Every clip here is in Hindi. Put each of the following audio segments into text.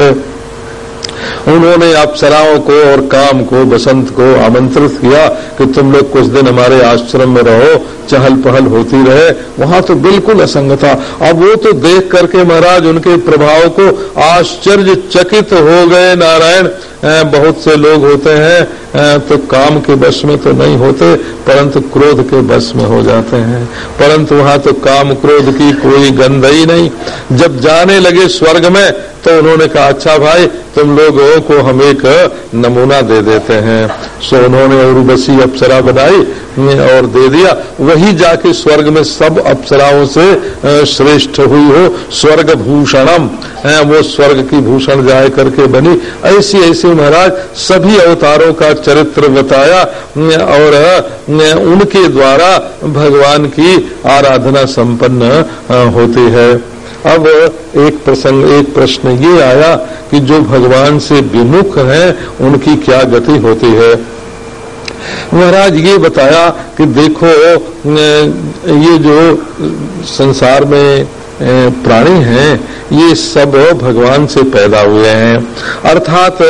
थे उन्होंने अप्सराओं को और काम को, बसंत को आमंत्रित किया कि तुम लोग कुछ दिन हमारे आश्रम में रहो चहल पहल होती रहे। वहाँ तो बिल्कुल असंग था। अब वो तो देख करके महाराज उनके प्रभाव को आश्चर्य चकित हो गए। नारायण बहुत से लोग होते हैं। तो काम के बस में तो नहीं होते, परंतु क्रोध के बस में हो जाते हैं। परंतु वहाँ तो काम क्रोध की कोई गंध ही नहीं। जब जाने लगे स्वर्ग में तो उन्होंने कहा अच्छा भाई, तुम लोगों को हम एक नमूना दे देते हैं। सो उन्होंने उर्वशी अप्सरा बनाई और दे दिया। वही जाके स्वर्ग में सब अप्सराओं से श्रेष्ठ हुई हो स्वर्ग भूषणम वो स्वर्ग की भूषण जाए करके बनी। ऐसी ऐसी महाराज, सभी अवतारों का चरित्र बताया और उनके द्वारा भगवान की आराधना संपन्न होती है। अब एक प्रसंग, एक प्रश्न ये आया कि जो भगवान से विमुख हैं, उनकी क्या गति होती है? महाराज ये बताया कि देखो ये जो संसार में प्राणी हैं ये सब भगवान से पैदा हुए हैं। अर्थात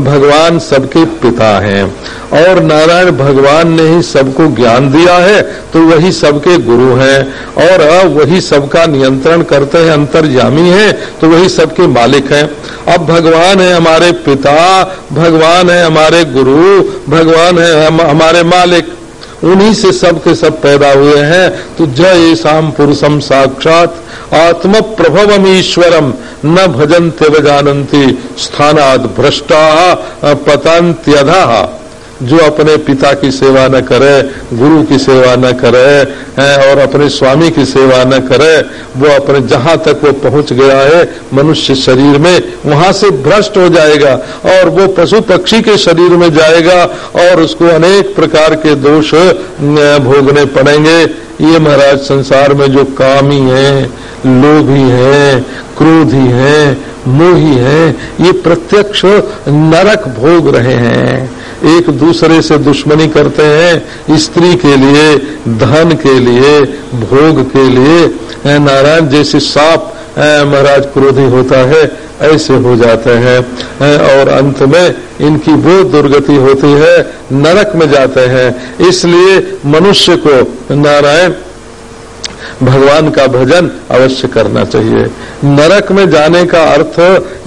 भगवान सबके पिता हैं। और नारायण भगवान ने ही सबको ज्ञान दिया है तो वही सबके गुरु हैं। और वही सबका नियंत्रण करते हैं अंतर्यामी हैं तो वही सबके मालिक हैं। अब भगवान है हमारे पिता भगवान है हमारे गुरु भगवान है हम, हमारे मालिक। उन्हीं से सब के सब पैदा हुए हैं। तो जय शाम पुरुषम साक्षात। आत्म प्रभवम ईश्वरम। न भजन त्यवजानती जानती स्थानाद भ्रष्टा। पतंत्यधा जो अपने पिता की सेवा न करे, गुरु की सेवा न करे, है, और अपने स्वामी की सेवा न करे, वो अपने जहाँ तक वो पहुँच गया है मनुष्य शरीर में, वहाँ से भ्रष्ट हो जाएगा, और वो पशु पक्षी के शरीर में जाएगा, और उसको अनेक प्रकार के दोष भोगने पड़ेंगे। ये महाराज संसार में जो कामी है, लोभी है, क्रोधी है, मोही है, ये प्रत्यक्ष नरक भोग रहे हैं। एक दूसरे से दुश्मनी करते हैं, स्त्री के लिए, धन के लिए, भोग के लिए। नारायण, जैसे सांप महाराज क्रोधी होता है, ऐसे हो जाते हैं। और अंत में इनकी वो दुर्गति होती है, नरक में जाते हैं। इसलिए मनुष्य को नारायण, भगवान का भजन अवश्य करना चाहिए। नरक में जाने का अर्थ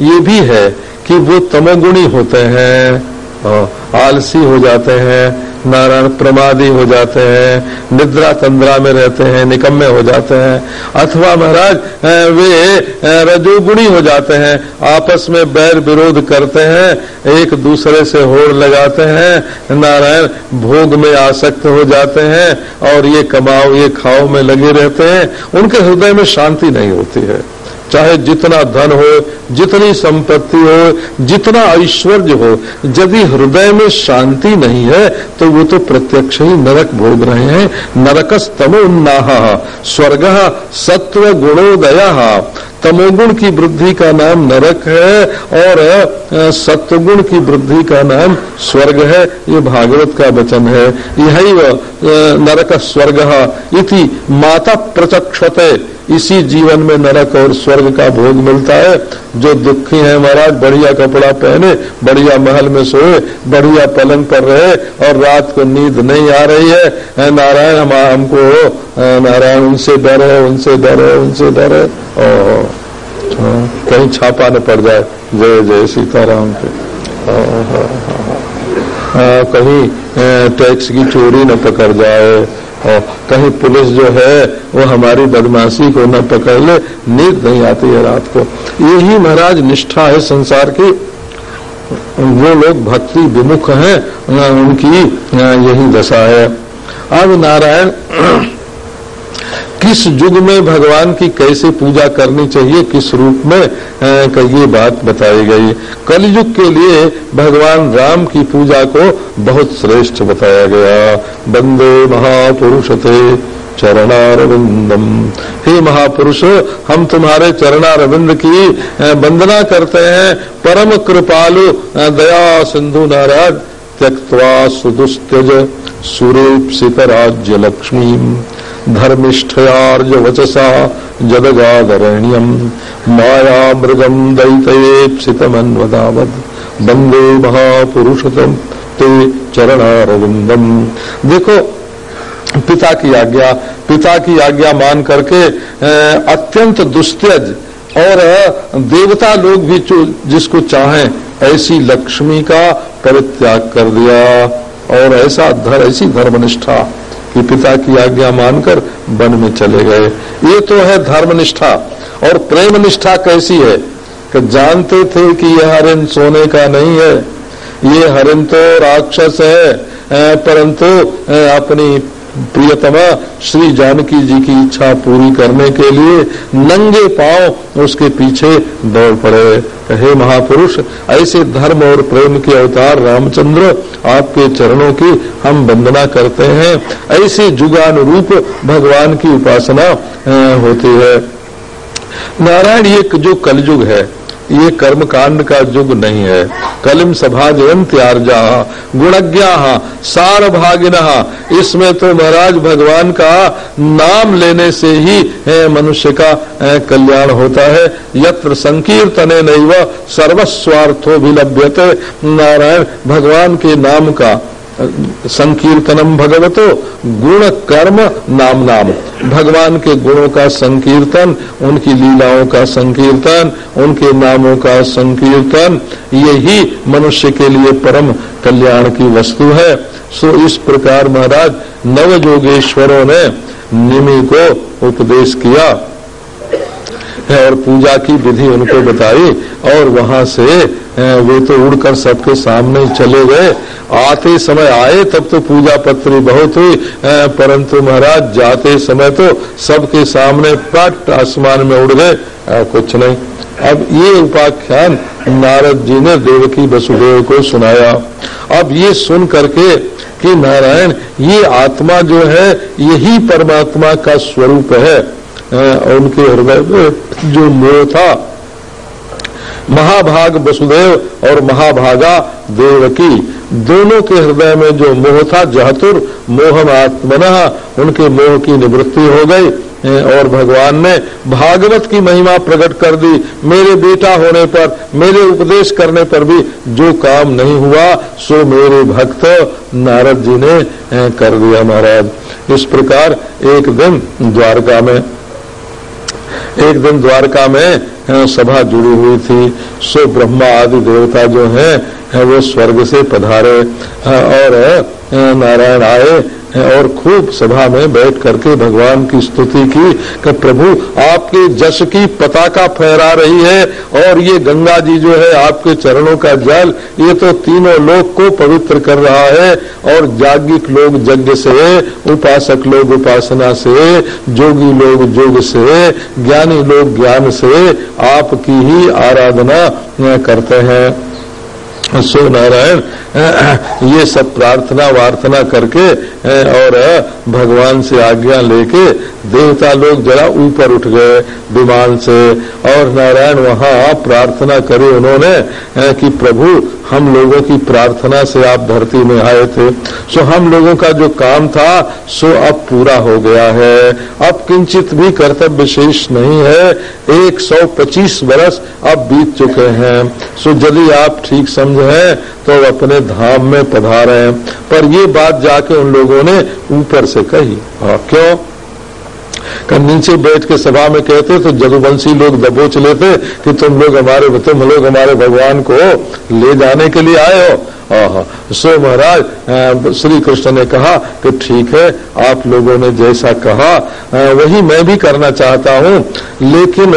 ये भी है कि वो तमोगुणी होते हैं। आलसी हो जाते हैं, नारायण प्रमादी हो जाते हैं, निद्रा तंद्रा में रहते हैं, निकम्मे हो जाते हैं। अथवा महाराज वे रजोगुणी हो जाते हैं, आपस में बैर विरोध करते हैं, एक दूसरे से होड़ लगाते हैं, नारायण भोग में आसक्त हो जाते हैं, और ये कमाओ, ये खाओ में लगे रहते हैं, उनके हृदय में शांति नहीं होती है। चाहे जितना धन हो, जितनी संपत्ति हो, जितना ऐश्वर्य हो यदि हृदय में शांति नहीं है तो वो तो प्रत्यक्ष ही नरक भोग रहे हैं। नरक तमोन्नाह स्वर्ग सत्व गुणोदय तमोगुण की वृद्धि का नाम नरक है और सत्वगुण की वृद्धि का नाम स्वर्ग है। ये भागवत का वचन है। यही नरक स्वर्ग इति माता प्रचक्षते। इसी जीवन में नरक और स्वर्ग का भोग मिलता है। जो दुखी है महाराज, बढ़िया कपड़ा पहने, बढ़िया महल में सोए, बढ़िया पलंग पर रहे और रात को नींद नहीं आ रही है। नारायण, हम, हमको नारायण, उनसे डर है उनसे डर है उनसे डर। है और कहीं छापा न पड़ जाए। जय जय सीताराम के कहीं टैक्स की चोरी न पकड़ जाए। और कहीं पुलिस जो है, वो हमारी बदमाशी को न पकड़ ले। नींद नहीं आती है रात को। यही महाराज निष्ठा है संसार की। वो लोग भक्ति विमुख हैं उनकी यही दशा है। अब नारायण किस युग में भगवान की कैसे पूजा करनी चाहिए, किस रूप में ये बात बताई गई। कलयुग के लिए भगवान राम की पूजा को बहुत श्रेष्ठ बताया गया। बंदे महापुरुष थे चरणारविंदम। हे महापुरुष, हम तुम्हारे चरणारविंद की वंदना करते हैं। परम कृपालु दया सिंधु नाराज़ त्यक्वा सुदुस्त्यज सुरेप्सित राज्य लक्ष्मी धर्मिष्ठयार्ज वचसा जदगादरण्यम माया मृगम दैतयेप्सितमन्वदावद। बंदे महापुरुषतम ते चरणारविंदम देखो, पिता की आज्ञा, पिता की आज्ञा मान करके अत्यंत दुस्त्यज और देवता लोग भी जिसको चाहें, ऐसी लक्ष्मी का परित्याग कर दिया। और ऐसा धर, ऐसी धर्मनिष्ठा कि पिता की आज्ञा मानकर वन में चले गए। ये तो है धर्म निष्ठा और प्रेम निष्ठा कैसी है कि जानते थे कि यह हरिण सोने का नहीं है। ये हरिण तो राक्षस है परंतु अपनी प्रियतमा, श्री जानकी जी की इच्छा पूरी करने के लिए नंगे पाँव उसके पीछे दौड़ पड़े। हे महापुरुष, ऐसे धर्म और प्रेम के अवतार रामचंद्र आपके चरणों की हम वंदना करते हैं। ऐसे जुगानुरूप भगवान की उपासना होती है। नारायण, ये जो कलयुग है ये कर्म कांड का युग नहीं है। कलिम सभा जयंत्यार्जा गुणज्ञा सार भागिन इसमें तो महाराज भगवान का नाम लेने से ही मनुष्य का कल्याण होता है। यत्र संकीर्तने नहीं सर्वस्वार्थो भी लभ्यते नारायण, भगवान के नाम का संकीर्तनम भगवतो गुण कर्म नाम नाम। भगवान के गुणों का संकीर्तन, उनकी लीलाओं का संकीर्तन, उनके नामों का संकीर्तन, यही मनुष्य के लिए परम कल्याण की वस्तु है। सो इस प्रकार महाराज नव जोगेश्वरों ने निमि को उपदेश किया। और पूजा की विधि उनको बताई, और वहाँ से वे तो उड़कर सबके सामने चले गए। आते समय आए, तब तो पूजा पत्री बहुत हुई। परंतु महाराज, जाते समय तो सबके सामने पट आसमान में उड़ गए। कुछ नहीं। अब ये उपाख्यान नारद जी ने देवकी वसुदेव को सुनाया। अब ये सुन करके कि नारायण, ये आत्मा जो है, यही परमात्मा का स्वरूप है। उनके हृदय में जो मोह था महाभाग वसुदेव और महाभागा देवकी। दोनों के हृदय में जो मोह था, जहतुर मोहन आत्मन, उनके मोह की निवृत्ति हो गई। और भगवान ने भागवत की महिमा प्रकट कर दी। मेरे बेटा होने पर, मेरे उपदेश करने पर भी जो काम नहीं हुआ, सो मेरे भक्त नारद जी ने कर दिया महाराज। इस प्रकार एक दिन द्वारका में एक दिन द्वारका में सभा जुड़ी हुई थी। सो ब्रह्मा आदि देवता जो हैं वो स्वर्ग से पधारे और नारायण आए। और खूब सभा में बैठ करके भगवान की स्तुति की कि प्रभु, आपके जश की पताका फहरा रही है और ये गंगा जी जो है आपके चरणों का जल, ये तो तीनों लोग को पवित्र कर रहा है और जागिक लोग यज्ञ से, उपासक लोग उपासना से, जोगी लोग जोग से, ज्ञानी लोग ज्ञान से, आपकी ही आराधना करते हैं। सो नारायण ये सब प्रार्थना वार्थना करके और भगवान से आज्ञा लेके देवता लोग जरा ऊपर उठ गए विमान से और नारायण वहाँ प्रार्थना करी उन्होंने कि प्रभु, हम लोगों की प्रार्थना से आप धरती में आए थे। सो हम लोगों का जो काम था, सो अब पूरा हो गया है। अब किंचित भी कर्तव्य शेष नहीं है। 125 वर्ष अब बीत चुके हैं। सो यदि आप ठीक समझे तो अपने धाम में पधारे। पर ये बात जाके उन लोगों ने ऊपर से कही। क्यों? का नीचे बैठ के सभा में कहते तो जदुवंशी लोग दबोच लेते कि तुम लोग हमारे, तुम लोग हमारे भगवान को ले जाने के लिए आए हो। सो महाराज श्री कृष्ण ने कहा कि ठीक है, आप लोगों ने जैसा कहा वही मैं भी करना चाहता हूँ। लेकिन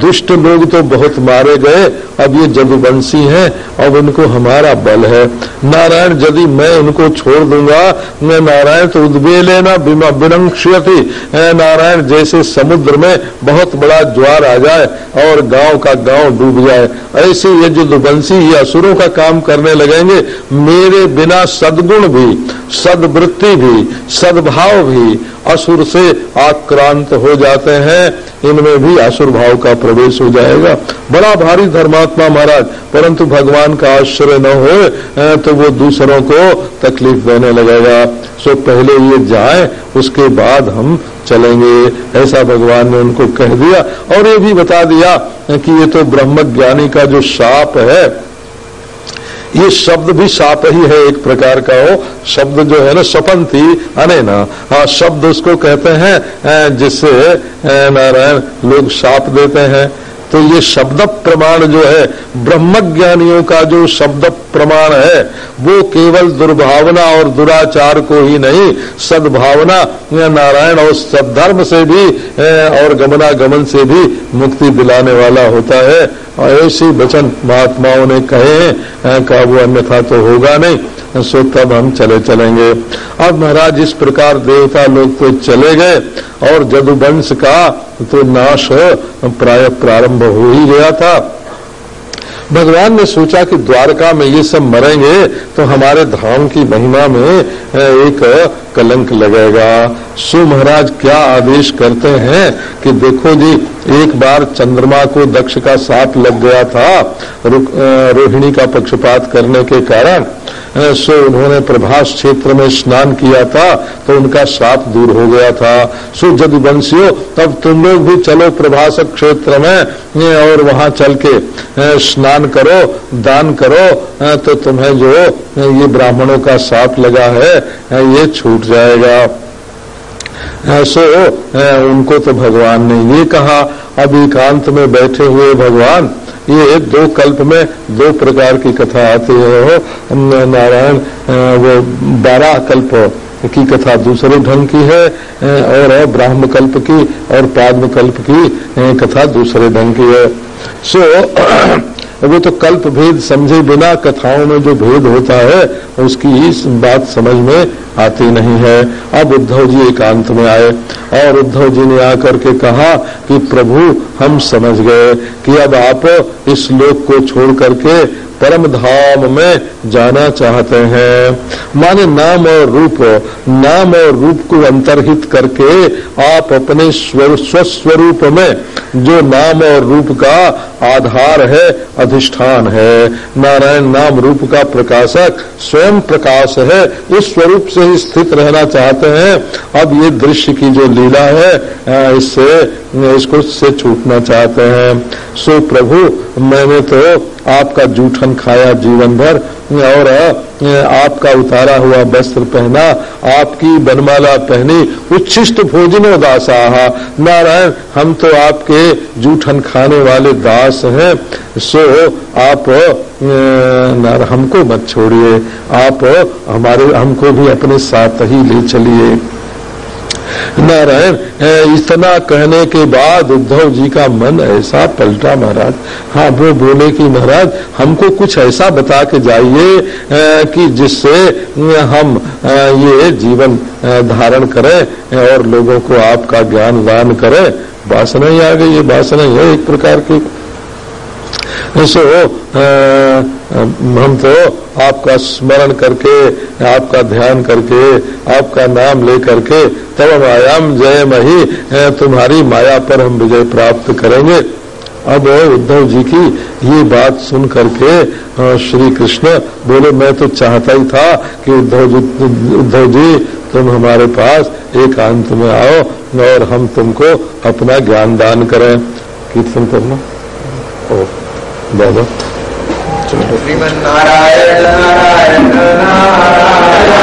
दुष्ट लोग तो बहुत मारे गए। अब ये जदुवंशी हैं, अब उनको हमारा बल है। नारायण, यदि मैं उनको छोड़ दूँगा, मैं नारायण तो उद्वेले न विनंक्षति नारायण, जैसे समुद्र में बहुत बड़ा ज्वार आ जाए और गाँव का गाँव डूब जाए, ऐसे ये जदुवंशी ये असुरों का काम करने लगे कहेंगे मेरे बिना सदगुण भी, सदवृत्ति भी, सद्भाव भी असुर से आक्रांत हो जाते हैं। इनमें भी असुर भाव का प्रवेश हो जाएगा। बड़ा भारी धर्मा परमात्मा महाराज, परंतु भगवान का आश्रय न हो तो वो दूसरों को तकलीफ़ देने लगेगा। सो पहले ये जाए, उसके बाद हम चलेंगे। ऐसा भगवान ने उनको कह दिया। और ये भी बता दिया कि ये तो ब्रह्म ज्ञानी का जो शाप है ये शब्द भी साप ही है एक प्रकार का हो। शब्द जो है ना सपन थी अने ना हाँ शब्द उसको कहते हैं जिससे नारायण लोग साप देते हैं। तो ये शब्द प्रमाण जो है, ब्रह्मज्ञानियों का जो शब्द प्रमाण है, वो केवल दुर्भावना और दुराचार को ही नहीं, सद्भावना नारायण और सद्धर्म से भी और गमना गमन से भी मुक्ति दिलाने वाला होता है। और ऐसे वचन महात्माओं ने कहे हैं का वो अन्यथा तो होगा नहीं। सो तब हम चले चलेंगे। अब महाराज, इस प्रकार देवता लोग तो चले गए और जदुवंश का तो नाश प्राय प्रारंभ हो ही गया था। भगवान ने सोचा कि द्वारका में ये सब मरेंगे तो हमारे धाम की महिमा में एक कलंक लगेगा। सो महाराज, क्या आदेश करते हैं कि देखो जी, एक बार चंद्रमा को दक्ष का साथ लग गया था रोहिणी का पक्षपात करने के कारण। सो उन्होंने प्रभास क्षेत्र में स्नान किया था तो उनका साप दूर हो गया था। सो जब वंशियों तब तुम लोग भी चलो प्रभास क्षेत्र में और वहाँ चल के स्नान करो, दान करो तो तुम्हें जो ये ब्राह्मणों का साप लगा है ये छूट जाएगा। सो उनको तो भगवान ने ये कहा। अब एकांत में बैठे हुए भगवान ये दो कल्प में दो प्रकार की कथा आती है। वो नारायण वो बारह कल्प की कथा दूसरे ढंग की है और ब्राह्म कल्प की और पाद्म कल्प की कथा दूसरे ढंग की है। सो वो तो कल्प भेद समझे बिना कथाओं में जो भेद होता है, उसकी इस बात समझ में आती नहीं है। अब उद्धव जी एकांत में आए और उद्धव जी ने आकर के कहा कि प्रभु, हम समझ गए कि अब आप इस लोक को छोड़ करके परम धाम में जाना चाहते हैं। माने नाम और रूप, नाम और रूप को अंतर्हित करके आप अपने स्वस्वरूप में जो नाम और रूप का आधार है, अधिष्ठान है। नारायण नाम रूप का प्रकाशक, स्वयं प्रकाश है उस स्वरूप से ही स्थित रहना चाहते हैं। अब ये दृश्य की जो लीला है इससे इसको से छूटना चाहते हैं। सो प्रभु, मैंने तो आपका जूठन खाया जीवन भर, और आपका उतारा हुआ वस्त्र पहना, आपकी बनमाला पहनी, उच्छिष्ट भोजनो दासा नारायण, हम तो आपके जूठन खाने वाले दास हैं। सो आप हमको मत छोड़िए। आप हमारे, हमको भी अपने साथ ही ले चलिए। नारायण इतना कहने के बाद उद्धव जी का मन ऐसा पलटा महाराज। हाँ वो बोले कि महाराज, हमको कुछ ऐसा बता के जाइए कि जिससे हम ये जीवन धारण करें और लोगों को आपका ज्ञान दान करें। वासना ही आ गई, ये वासना ही है एक प्रकार की। सो हम तो आपका स्मरण करके, आपका ध्यान करके, आपका नाम ले करके तब आयाम जय मही तुम्हारी माया पर हम विजय प्राप्त करेंगे। अब उद्धव जी की ये बात सुन करके श्री कृष्ण बोले, मैं तो चाहता ही था कि उद्धव जी उद्धव जी, तुम हमारे पास एकांत में आओ और हम तुमको अपना ज्ञान दान करें। कीर्तन करना। ओ बाबा श्रीमन नारायण नारायण। या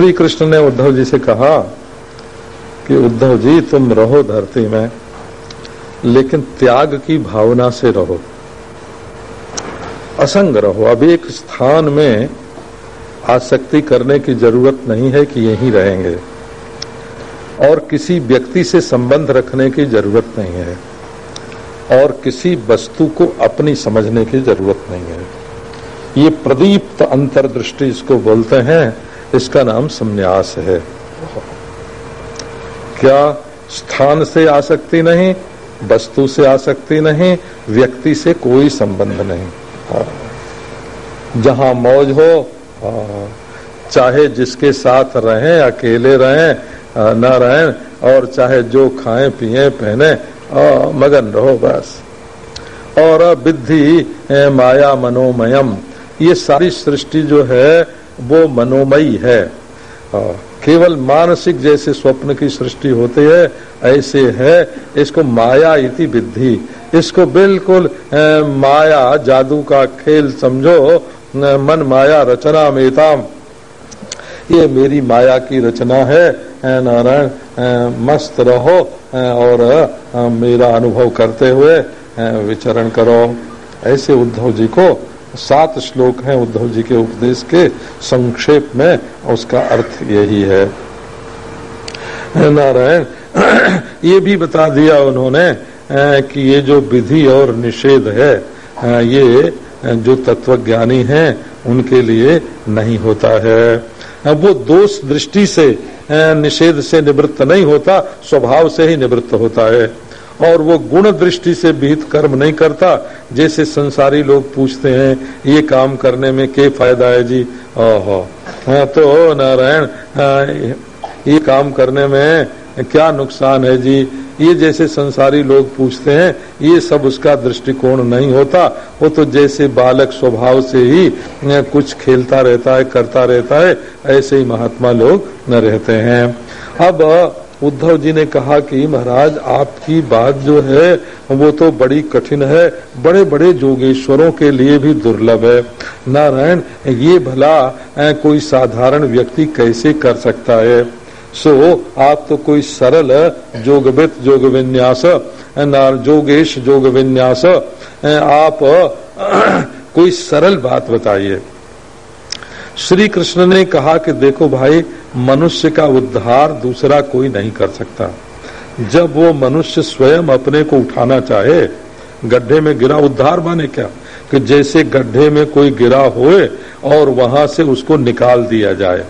श्री कृष्ण ने उद्धव जी से कहा कि उद्धव जी, तुम रहो धरती में, लेकिन त्याग की भावना से रहो। असंग रहो। अब एक स्थान में आसक्ति करने की ज़रूरत नहीं है कि यहीं रहेंगे। और किसी व्यक्ति से संबंध रखने की ज़रूरत नहीं है। और किसी वस्तु को अपनी समझने की ज़रूरत नहीं है। ये प्रदीप्त अंतर्दृष्टि इसको बोलते हैं इसका नाम संन्यास है। क्या स्थान से आसक्ति नहीं वस्तु से आसक्ति नहीं व्यक्ति से कोई संबंध नहीं। हाँ। जहाँ मौज हो हाँ, चाहे जिसके साथ रहें अकेले रहें आ, न रहें और चाहे जो खाएँ पिए पहने आ, मगन रहो बस। और विद्धि माया मनोमयम। ये सारी सृष्टि जो है वो मनोमयी है। केवल मानसिक जैसे स्वप्न की सृष्टि होती है, ऐसे है। इसको माया इति विद्धि। इसको बिल्कुल माया, जादू का खेल समझो मन माया रचना मेताम। ये मेरी माया की रचना है नारायण। मस्त रहो और मेरा अनुभव करते हुए विचरण करो। ऐसे उद्धव जी को सात श्लोक हैं उद्धव जी के उपदेश के संक्षेप में, उसका अर्थ यही है। नारायण, ये भी बता दिया उन्होंने कि ये जो विधि और निषेध है ये जो तत्वज्ञानी हैं, उनके लिए नहीं होता है। वो दोष दृष्टि से निषेध से निवृत्त नहीं होता, स्वभाव से ही निवृत्त होता है। और वो गुण दृष्टि से विहित कर्म नहीं करता। जैसे संसारी लोग पूछते हैं ये काम करने में क्या फ़ायदा है जी? ओहो हाँ, तो नारायण हाँ, ये काम करने में क्या नुकसान है जी? ये जैसे संसारी लोग पूछते हैं ये सब उसका दृष्टिकोण नहीं होता। वो तो जैसे बालक स्वभाव से ही कुछ खेलता रहता है करता रहता है ऐसे ही महात्मा लोग न रहते हैं। अब उद्धव जी ने कहा कि महाराज, आपकी बात जो है, वो तो बड़ी कठिन है। बड़े बड़े जोगेश्वरों के लिए भी दुर्लभ है। नारायण, ये भला कोई साधारण व्यक्ति कैसे कर सकता है? सो, आप तो कोई सरल जोगवित जोग विन्यास जोगेश जोग विन्यास आप, कोई सरल बात बताइए। श्री कृष्ण ने कहा कि देखो भाई, मनुष्य का उद्धार दूसरा कोई नहीं कर सकता। जब वो मनुष्य स्वयं अपने को उठाना चाहे, गड्ढे में गिरा उद्धार माने क्या? कि जैसे गड्ढे में कोई गिरा होए और वहाँ से उसको निकाल दिया जाए।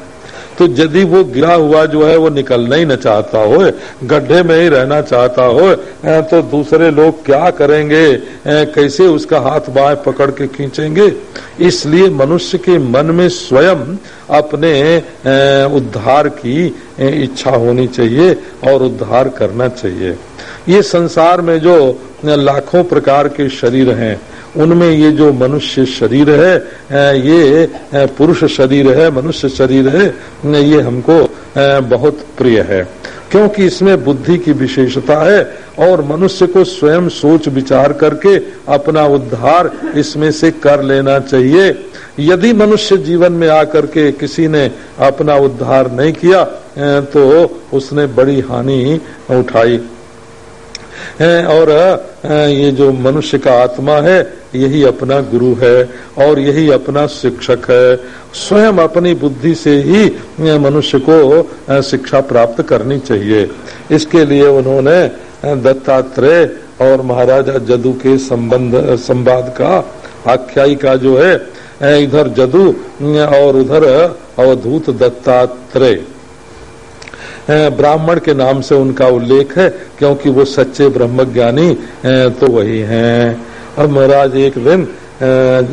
तो यदि वो गिरा हुआ जो है वो निकलना ही न चाहता हो, गड्ढे में ही रहना चाहता हो तो दूसरे लोग क्या करेंगे? कैसे उसका हाथ बाएँ पकड़ के खींचेंगे? इसलिए मनुष्य के मन में स्वयं अपने उद्धार की इच्छा होनी चाहिए और उद्धार करना चाहिए। ये संसार में जो, लाखों प्रकार के शरीर हैं उनमें ये जो मनुष्य शरीर है ये पुरुष शरीर है, मनुष्य शरीर है ये हमको बहुत प्रिय है। क्योंकि इसमें बुद्धि की विशेषता है और मनुष्य को स्वयं सोच विचार करके अपना उद्धार इसमें से कर लेना चाहिए। यदि मनुष्य जीवन में आकर के किसी ने अपना उद्धार नहीं किया तो उसने बड़ी हानि उठाई। और ये जो मनुष्य का आत्मा है, यही अपना गुरु है और यही अपना शिक्षक है। स्वयं अपनी बुद्धि से ही मनुष्य को शिक्षा प्राप्त करनी चाहिए। इसके लिए उन्होंने दत्तात्रेय और महाराजा जदू के संबंध संवाद का आख्यायी का जो है इधर जदू और उधर अवधूत दत्तात्रेय। ब्राह्मण के नाम से उनका उल्लेख है, क्योंकि वो सच्चे ब्रह्मज्ञानी तो वही हैं। अब महाराज, एक दिन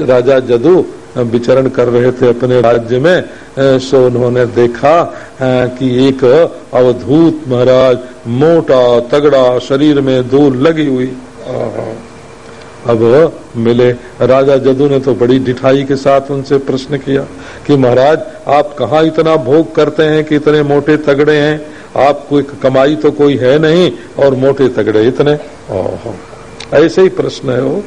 राजा जदू विचरण कर रहे थे अपने राज्य में सो उन्होंने देखा कि एक अवधूत महाराज, मोटा, तगड़ा, शरीर में दूर लगी हुई। अब मिले। राजा जदू ने तो बड़ी डिठाई के साथ उनसे प्रश्न किया कि महाराज, आप कहाँ इतना भोग करते हैं कि इतने मोटे तगड़े हैं? आपको कमाई तो कोई है नहीं और मोटे तगड़े इतने। ऐसे ही प्रश्न है वो।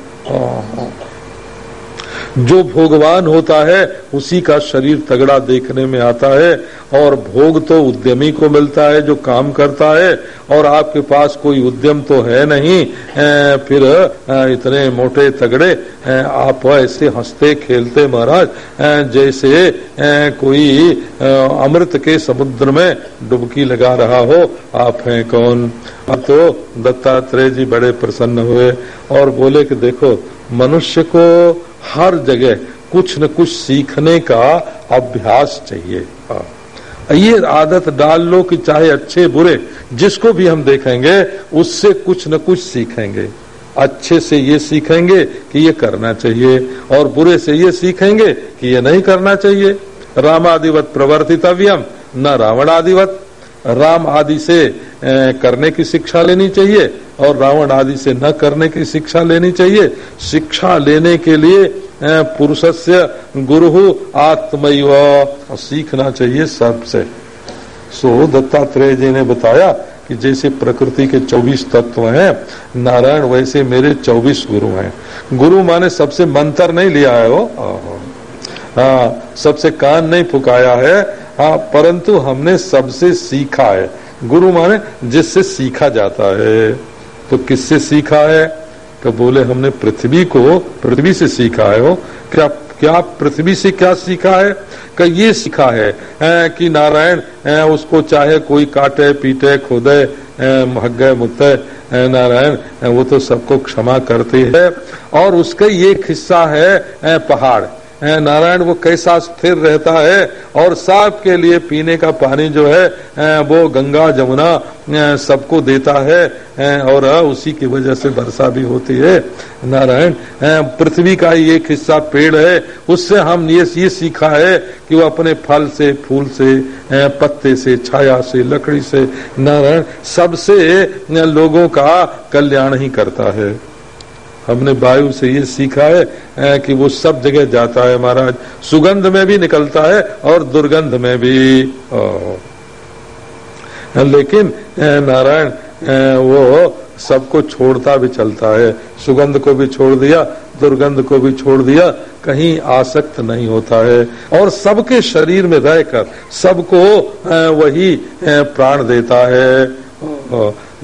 जो भोगवान होता है, उसी का शरीर तगड़ा देखने में आता है। और भोग तो उद्यमी को मिलता है, जो काम करता है। और आपके पास कोई उद्यम तो है नहीं। फिर इतने मोटे तगड़े आप ऐसे हँसते खेलते महाराज जैसे कोई अमृत के समुद्र में डुबकी लगा रहा हो। आप हैं कौन? तो दत्तात्रेय जी बड़े प्रसन्न हुए और बोले कि देखो, मनुष्य को हर जगह कुछ न कुछ सीखने का अभ्यास चाहिए। हाँ। ये आदत डाल लो कि चाहे अच्छे बुरे जिसको भी हम देखेंगे, उससे कुछ न कुछ सीखेंगे। अच्छे से ये सीखेंगे कि ये करना चाहिए और बुरे से ये सीखेंगे कि ये नहीं करना चाहिए। राम रामादिवत प्रवर्तितव्यम, न रावण आदिवत राम आदि से करने की शिक्षा लेनी चाहिए। और रावण आदि से न करने की शिक्षा लेनी चाहिए। शिक्षा लेने के लिए पुरुष से गुरु आत्मैव। सीखना चाहिए सबसे। सो दत्तात्रेय जी ने बताया कि जैसे प्रकृति के 24 तत्व हैं, नारायण वैसे मेरे 24 गुरु हैं। गुरु माने सबसे मंत्र नहीं लिया है वो। हाँ सबसे कान नहीं फुकाया है। हाँ परंतु हमने सबसे सीखा है। गुरु माने जिससे सीखा जाता है। तो किससे सीखा है? तो बोले, हमने पृथ्वी को पृथ्वी से सीखा है। वो क्या क्या पृथ्वी से क्या सीखा है? कि ये सीखा है कि नारायण उसको चाहे कोई काटे, पीटे, खोदे हगे मुते नारायण वो तो सबको क्षमा करती है। और उसका एक हिस्सा है पहाड़। नारायण, वो कैसा स्थिर रहता है और साफ़ के लिए पीने का पानी जो है वो गंगा जमुना सबको देता है और उसी की वजह से वर्षा भी होती है। नारायण पृथ्वी का ही एक हिस्सा पेड़ है, उससे हम ये ये सीखा है कि वो अपने फल से, फूल से पत्ते से, छाया से, लकड़ी से, नारायण, सबसे लोगों का कल्याण ही करता है। हमने वायु से ये सीखा है कि वो सब जगह जाता है महाराज। सुगंध में भी निकलता है और दुर्गंध में भी। लेकिन नारायण वो सबको छोड़ता भी चलता है। सुगंध को भी छोड़ दिया, दुर्गंध को भी छोड़ दिया, कहीं आसक्त नहीं होता है। और सबके शरीर में रहकर सबको वही प्राण देता है।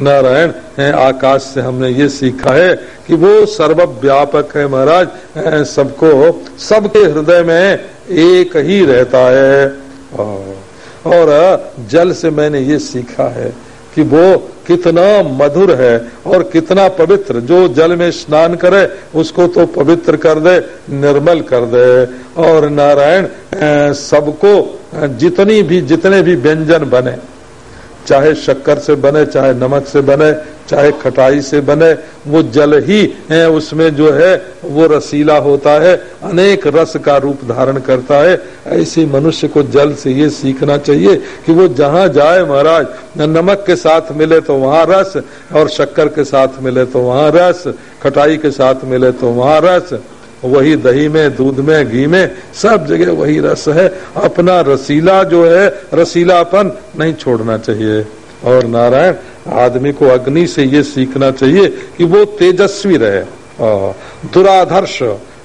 नारायण आकाश से हमने ये सीखा है कि वो सर्वव्यापक है महाराज सबको, सबके हृदय में एक ही रहता है। और जल से मैंने ये सीखा है कि वो कितना मधुर है और कितना पवित्र। जो जल में स्नान करे, उसको तो पवित्र कर दे, निर्मल कर दे। और नारायण सबको, जितनी भी, जितने भी व्यंजन बने चाहे शक्कर से बने, चाहे नमक से बने, चाहे खटाई से बने, वो जल ही है, उसमें जो है, वो रसीला होता है, अनेक रस का रूप धारण करता है। ऐसे मनुष्य को जल से ये सीखना चाहिए कि वो जहाँ जाए महाराज नमक के साथ मिले तो वहाँ रस, और शक्कर के साथ मिले तो वहाँ रस, खटाई के साथ मिले तो वहाँ रस। वही दही में, दूध में, घी में, सब जगह वही रस है। अपना रसीला जो है, रसीलापन नहीं छोड़ना चाहिए। और नारायण, आदमी को अग्नि से ये सीखना चाहिए कि वो तेजस्वी रहे। दुराधर्श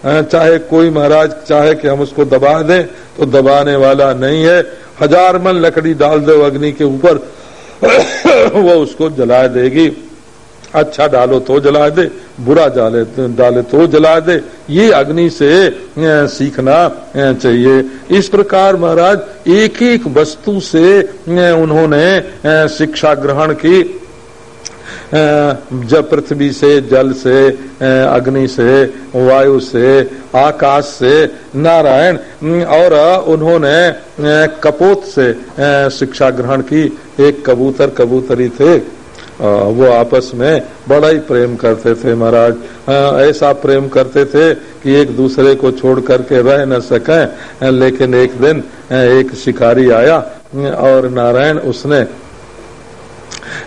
चाहे कोई महाराज चाहे कि हम उसको दबा दें तो दबाने वाला नहीं है। हज़ार मन लकड़ी डाल दो अग्नि के ऊपर, वो उसको जला देगी। अच्छा डालो तो जला दे, बुरा डाले डाले तो जला दे। ये अग्नि से सीखना चाहिए। इस प्रकार महाराज एक एक वस्तु से उन्होंने शिक्षा ग्रहण की। जब पृथ्वी से, जल से अग्नि से, वायु से, आकाश से, नारायण और उन्होंने कपोत से शिक्षा ग्रहण की। एक कबूतर कबूतरी थे। वो आपस में बड़ा ही प्रेम करते थे महाराज। ऐसा प्रेम करते थे कि एक दूसरे को छोड़ करके रह न सके। लेकिन एक दिन एक शिकारी आया और नारायण उसने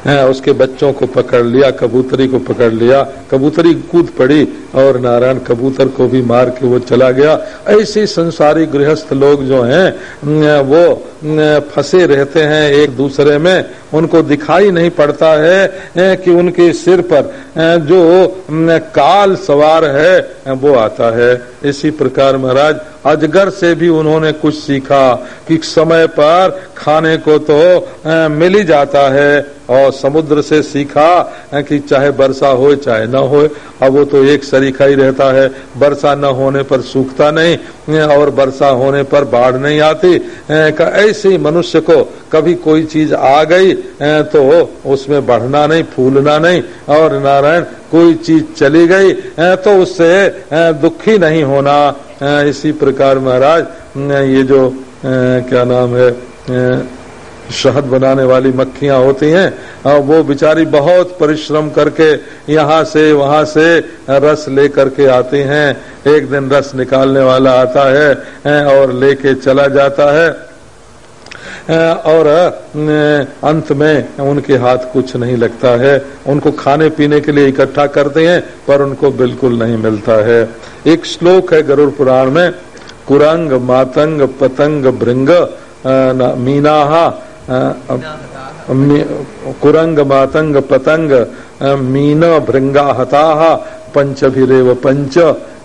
उसके बच्चों को पकड़ लिया, कबूतरी को पकड़ लिया। कबूतरी कूद पड़ी और नारायण कबूतर को भी मार के वो चला गया। ऐसे संसारी गृहस्थ लोग जो हैं वो फंसे रहते हैं एक दूसरे में। उनको दिखाई नहीं पड़ता है कि उनके सिर पर जो काल सवार है वो आता है। इसी प्रकार महाराज, अजगर से भी उन्होंने कुछ सीखा कि समय पर खाने को तो मिल ही जाता है, और समुद्र से सीखा कि चाहे वर्षा हो, चाहे न हो, अब वो तो एक सरीखा ही रहता है। वर्षा न होने पर सूखता नहीं और वर्षा होने पर बाढ़ नहीं आती। ऐसे ही मनुष्य को कभी कोई चीज़ आ गई तो उसमें बढ़ना नहीं, फूलना नहीं, और नारायण कोई चीज़ चली गई तो उससे दुखी नहीं होना। इसी प्रकार महाराज ये जो क्या नाम है शहद बनाने वाली मक्खियाँ होती हैं, और वो बिचारी बहुत परिश्रम करके यहाँ से, वहाँ से रस ले करके आती हैं। एक दिन रस निकालने वाला आता है, और लेके चला जाता है। और अंत में उनके हाथ कुछ नहीं लगता है। उनको खाने पीने के लिए इकट्ठा करते हैं, पर उनको बिल्कुल नहीं मिलता है। एक श्लोक है गरुड़ पुराण में, कुरंग मातंग पतंग भृंग मीनाहा कुरंग मातंग पतंग मीन भृंगा हता पंचभिरेव पंच,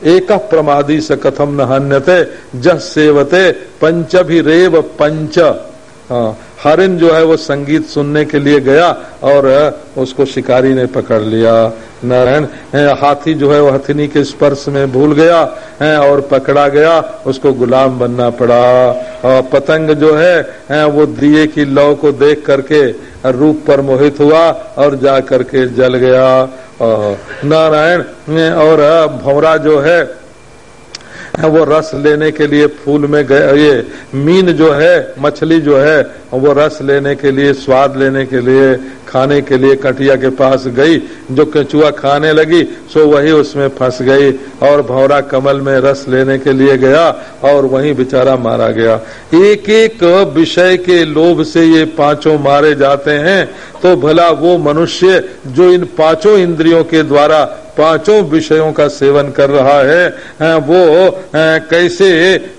एक प्रमादी से कथम न हन्यते जस सेवते, पंचभिरेव पंच। हरिन जो है वो संगीत सुनने के लिए गया और उसको शिकारी ने पकड़ लिया। नारायण हाथी जो है वो हथिनी के स्पर्श में भूल गया है और पकड़ा गया, उसको गुलाम बनना पड़ा। और पतंग जो है वो दिए की लौ को देख करके रूप पर मोहित हुआ और जा करके जल गया। नारायण और भौरा जो है वो रस लेने के लिए फूल में गए, ये मीन जो है, मछली जो है वो रस लेने के लिए, स्वाद लेने के लिए, खाने के लिए कटिया के पास गई, जो केचुआ खाने लगी, सो वही उसमें फंस गई और भौरा कमल में रस लेने के लिए गया और वही बेचारा मारा गया। एक एक विषय के लोभ से ये पाँचों मारे जाते हैं तो भला वो मनुष्य जो इन पाँचों इंद्रियों के द्वारा पाँचों विषयों का सेवन कर रहा है वो कैसे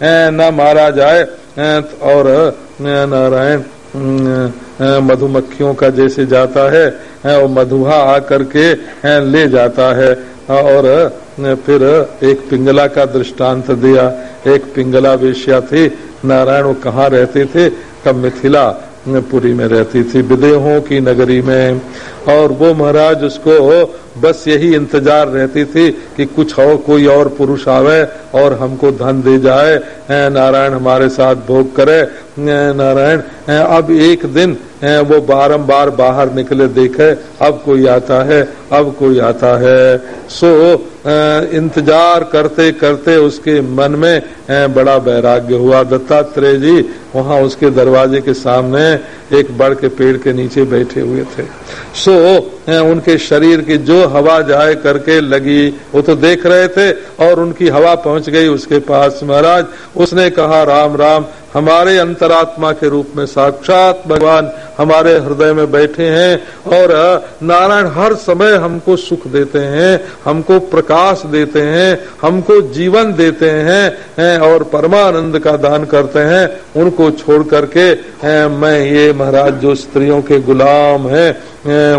न मारा जाए और नारायण मधुमक्खियों का जैसे जाता है वो मधुहा आकर के ले जाता है। और फिर, एक पिंगला का दृष्टांत दिया। एक पिंगला वेश्या थी। नारायण वो कहाँ रहते थे? कब मिथिला पुरी में रहती थी, विदेहों की नगरी में। और वो महाराज उसको बस यही इंतज़ार रहती थी कि कुछ और, कोई और पुरुष आवे और हमको धन दे जाए। नारायण हमारे साथ भोग करे। नारायण अब एक दिन वो बारंबार बाहर निकले, देखे, अब कोई आता है, अब कोई आता है। सो इंतज़ार करते करते उसके मन में बड़ा वैराग्य हुआ। दत्तात्रेय जी वहाँ उसके दरवाजे के सामने एक बड़ के पेड़ के नीचे बैठे हुए थे। सो उनके शरीर की जो हवा जाए करके लगी, वो तो देख रहे थे और उनकी हवा पहुँच गई उसके पास। महाराज, उसने कहा, राम राम, हमारे अंतरात्मा के रूप में साक्षात भगवान हमारे हृदय में बैठे हैं और नारायण हर समय हमको सुख देते हैं, हमको प्रकाश देते हैं, हमको जीवन देते हैं और परमानंद का दान करते हैं, उनको छोड़ करके मैं ये महाराज जो स्त्रियों के गुलाम हैं,